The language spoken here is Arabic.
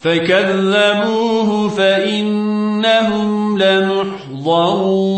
فكذبوه فإنهم لمحضرون